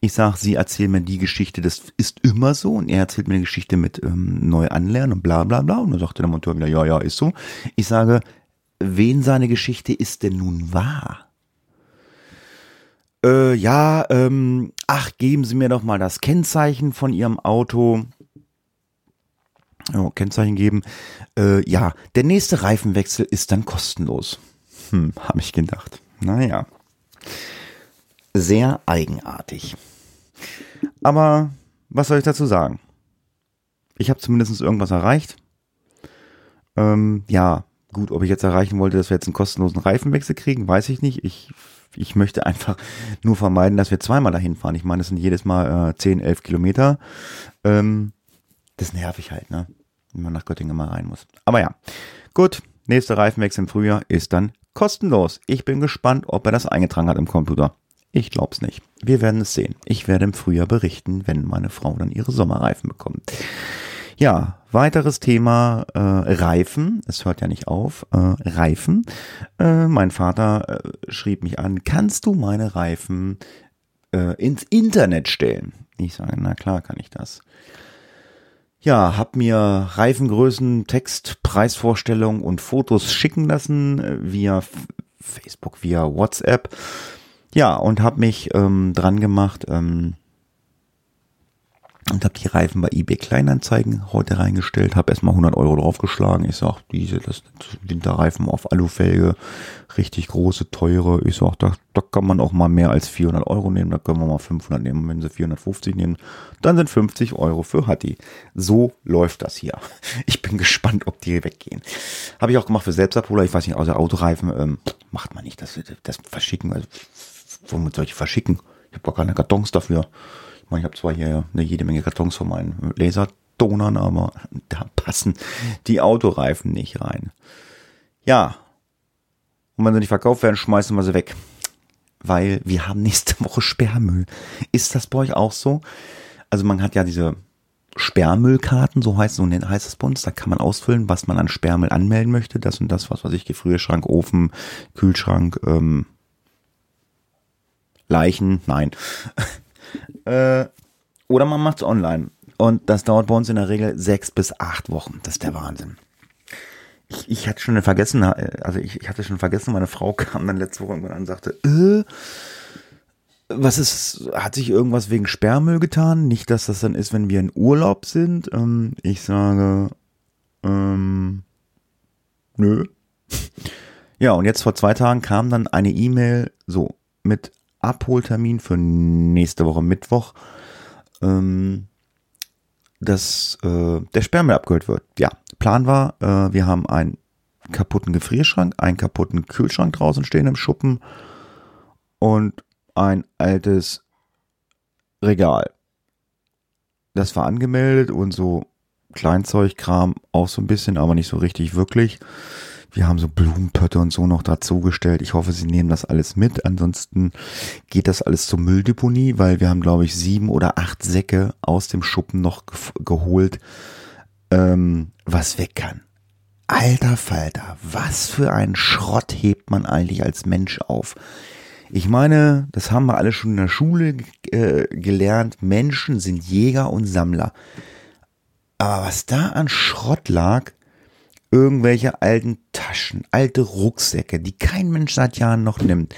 Speaker 1: Ich sage, Sie erzählen mir die Geschichte, das ist immer so. Und er erzählt mir eine Geschichte mit ähm, neu anlernen und bla bla bla. Und dann sagte der Monteur wieder, ja, ja, ist so. Ich sage, wen seine Geschichte ist denn nun wahr? Äh, ja, ähm, ach, geben Sie mir doch mal das Kennzeichen von Ihrem Auto oh, Kennzeichen geben. Äh, ja, der nächste Reifenwechsel ist dann kostenlos. Hm, habe ich gedacht. Naja. Sehr eigenartig. Aber was soll ich dazu sagen? Ich habe zumindest irgendwas erreicht. Ähm, ja, gut, ob ich jetzt erreichen wollte, dass wir jetzt einen kostenlosen Reifenwechsel kriegen, weiß ich nicht. Ich, ich möchte einfach nur vermeiden, dass wir zweimal dahin fahren. Ich meine, das sind jedes Mal äh, 10, 11 Kilometer. Ähm, das nervig halt, ne? wenn man nach Göttingen mal rein muss. Aber ja, gut, nächster Reifenwechsel im Frühjahr ist dann kostenlos. Ich bin gespannt, ob er das eingetragen hat im Computer. Ich glaub's nicht. Wir werden es sehen. Ich werde im Frühjahr berichten, wenn meine Frau dann ihre Sommerreifen bekommt. Ja, weiteres Thema äh, Reifen. Es hört ja nicht auf. Äh, Reifen. Äh, mein Vater äh, schrieb mich an, kannst du meine Reifen äh, ins Internet stellen? Ich sage, na klar kann ich das. Ja, hab mir Reifengrößen, Text, Preisvorstellung und Fotos schicken lassen äh, via Facebook, via WhatsApp. Ja, und hab mich ähm, dran gemacht, ähm, und habe die Reifen bei eBay Kleinanzeigen heute reingestellt, habe erstmal 100 Euro draufgeschlagen. Ich sag, diese, das Winterreifen auf Alufelge, richtig große, teure. Ich sag, da, da kann man auch mal mehr als 400 Euro nehmen, da können wir mal 500 nehmen. Wenn sie 450 nehmen, dann sind 50 Euro für Hatti. So läuft das hier. Ich bin gespannt, ob die weggehen. Habe ich auch gemacht für Selbstabholer. Ich weiß nicht, außer Autoreifen ähm, macht man nicht. Das, das verschicken. Also, womit soll ich verschicken? Ich habe gar keine Kartons dafür. Ich habe zwar hier eine jede Menge Kartons von meinen Laserdonern, aber da passen die Autoreifen nicht rein. Ja. Und wenn sie nicht verkauft werden, schmeißen wir sie weg. Weil wir haben nächste Woche Sperrmüll. Ist das bei euch auch so? Also man hat ja diese Sperrmüllkarten, so heißt, so heißt es bei uns. Da kann man ausfüllen, was man an Sperrmüll anmelden möchte. Das und das, was weiß ich, Gefrierschrank, Ofen, Kühlschrank, ähm, Leichen, nein. äh, oder man macht es online. Und das dauert bei uns in der Regel sechs bis acht Wochen. Das ist der Wahnsinn. Ich, ich hatte schon vergessen, also ich, ich hatte schon vergessen, meine Frau kam dann letzte Woche irgendwann an und sagte, äh, was ist, hat sich irgendwas wegen Sperrmüll getan? Nicht, dass das dann ist, wenn wir in Urlaub sind. Ähm, ich sage, ähm, nö. Ja, und jetzt vor zwei Tagen kam dann eine E-Mail, so, mit Abholtermin für nächste Woche Mittwoch. Ähm, dass äh, der Sperrmüll abgeholt wird. Ja, Plan war, äh, wir haben einen kaputten Gefrierschrank, einen kaputten Kühlschrank draußen stehen im Schuppen und ein altes Regal. Das war angemeldet und so Kleinzeugkram auch so ein bisschen, aber nicht so richtig wirklich. Wir haben so Blumentötte und so noch dazugestellt. Ich hoffe, Sie nehmen das alles mit. Ansonsten geht das alles zur Mülldeponie, weil wir haben, glaube ich, sieben oder acht Säcke aus dem Schuppen noch ge geholt, ähm, was weg kann. Alter Falter, was für ein Schrott hebt man eigentlich als Mensch auf? Ich meine, das haben wir alle schon in der Schule äh, gelernt. Menschen sind Jäger und Sammler. Aber was da an Schrott lag, irgendwelche alten Taschen, alte Rucksäcke, die kein Mensch seit Jahren noch nimmt.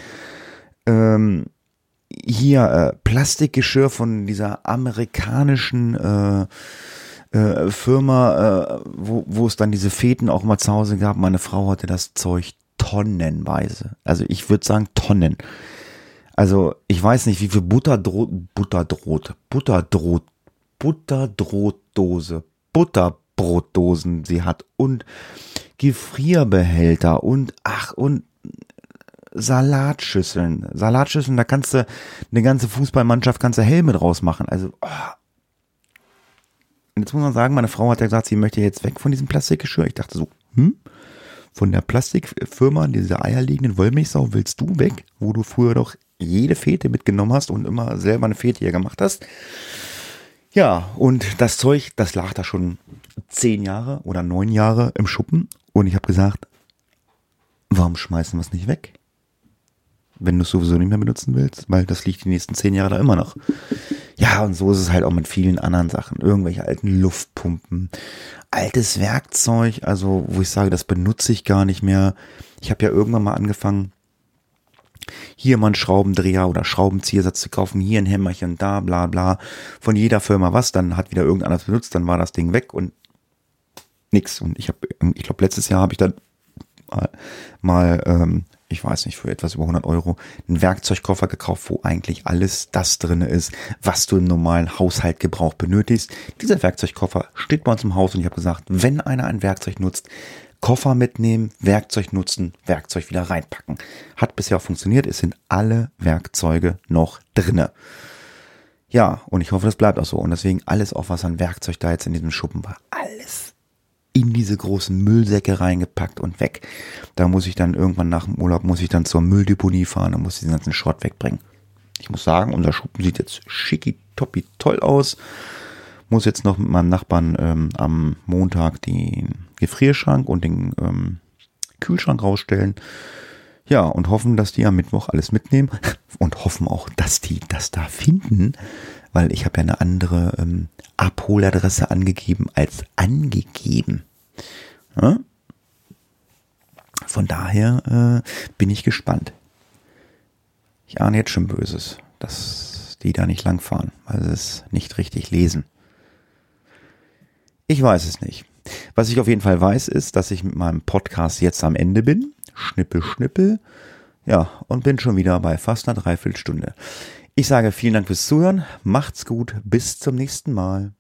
Speaker 1: Ähm, hier äh, Plastikgeschirr von dieser amerikanischen äh, äh, Firma, äh, wo, wo es dann diese Feten auch mal zu Hause gab. Meine Frau hatte das Zeug tonnenweise. Also ich würde sagen Tonnen. Also ich weiß nicht, wie viel Butterdrot, Butterdrot, Butterdrot, Butterdrotdose, Butter Brotdosen sie hat und Gefrierbehälter und ach und Salatschüsseln. Salatschüsseln, da kannst du eine ganze Fußballmannschaft, kannst Helme draus machen. Also, oh. Und jetzt muss man sagen, meine Frau hat ja gesagt, sie möchte jetzt weg von diesem Plastikgeschirr. Ich dachte so, hm? Von der Plastikfirma, diese eierlegenden Wollmilchsau, willst du weg, wo du früher doch jede Fete mitgenommen hast und immer selber eine Fete hier gemacht hast? Ja, und das Zeug, das lag da schon zehn Jahre oder neun Jahre im Schuppen. Und ich habe gesagt, warum schmeißen wir es nicht weg? Wenn du es sowieso nicht mehr benutzen willst, weil das liegt die nächsten zehn Jahre da immer noch. Ja, und so ist es halt auch mit vielen anderen Sachen. Irgendwelche alten Luftpumpen, altes Werkzeug, also wo ich sage, das benutze ich gar nicht mehr. Ich habe ja irgendwann mal angefangen, hier mal einen Schraubendreher oder Schraubenziehersatz zu kaufen, hier ein Hämmerchen, da, bla bla. Von jeder Firma was, dann hat wieder irgendeiner benutzt, dann war das Ding weg und nix. Und ich habe, ich glaube, letztes Jahr habe ich dann mal, mal ähm, ich weiß nicht, für etwas über 100 Euro einen Werkzeugkoffer gekauft, wo eigentlich alles das drinne ist, was du im normalen Haushaltgebrauch benötigst. Dieser Werkzeugkoffer steht bei uns im Haus und ich habe gesagt, wenn einer ein Werkzeug nutzt, Koffer mitnehmen, Werkzeug nutzen, Werkzeug wieder reinpacken. Hat bisher auch funktioniert. Es sind alle Werkzeuge noch drinne. Ja, und ich hoffe, das bleibt auch so. Und deswegen alles auch, was an Werkzeug da jetzt in diesem Schuppen war, alles in diese großen Müllsäcke reingepackt und weg. Da muss ich dann irgendwann nach dem Urlaub, muss ich dann zur Mülldeponie fahren und muss diesen ganzen Schrott wegbringen. Ich muss sagen, unser Schuppen sieht jetzt schicki toppi toll aus. Muss jetzt noch mit meinem Nachbarn ähm, am Montag den Gefrierschrank und den ähm, Kühlschrank rausstellen. Ja, und hoffen, dass die am Mittwoch alles mitnehmen und hoffen auch, dass die das da finden, weil ich habe ja eine andere ähm, Abholadresse angegeben als angegeben. Ja? Von daher äh, bin ich gespannt. Ich ahne jetzt schon Böses, dass die da nicht langfahren, weil sie es nicht richtig lesen. Ich weiß es nicht. Was ich auf jeden Fall weiß, ist, dass ich mit meinem Podcast jetzt am Ende bin. Schnippel, schnippel. Ja, und bin schon wieder bei fast einer Dreiviertelstunde. Ich sage vielen Dank fürs Zuhören. Macht's gut. Bis zum nächsten Mal.